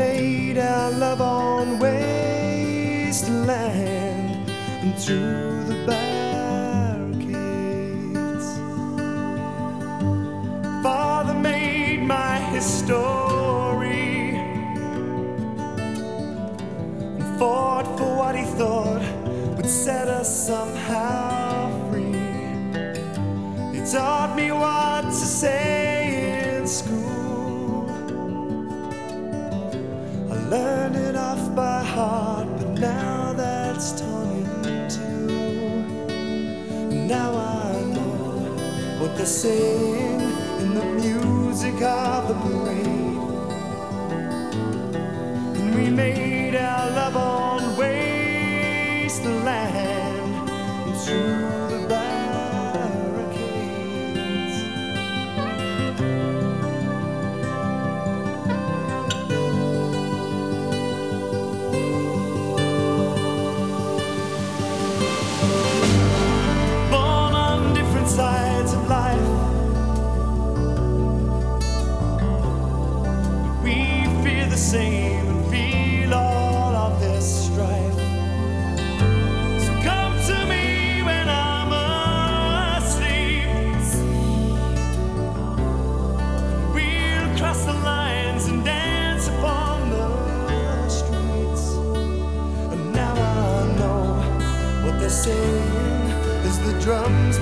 Made our love on wasteland and through the barricades. Father made my history and fought for what he thought would set us somehow free. He taught me what to say heart, but now that's torn in two. Now I know what they're saying in the music of the parade. And we made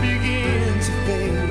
begin to fade.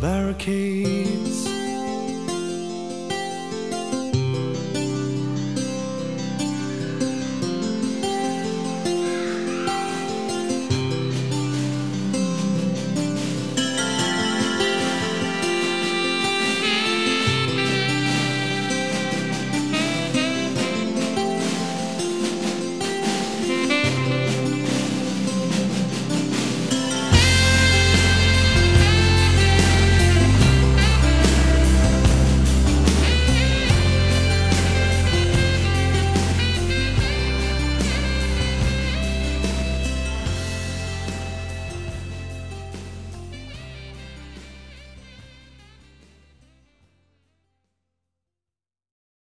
barricades.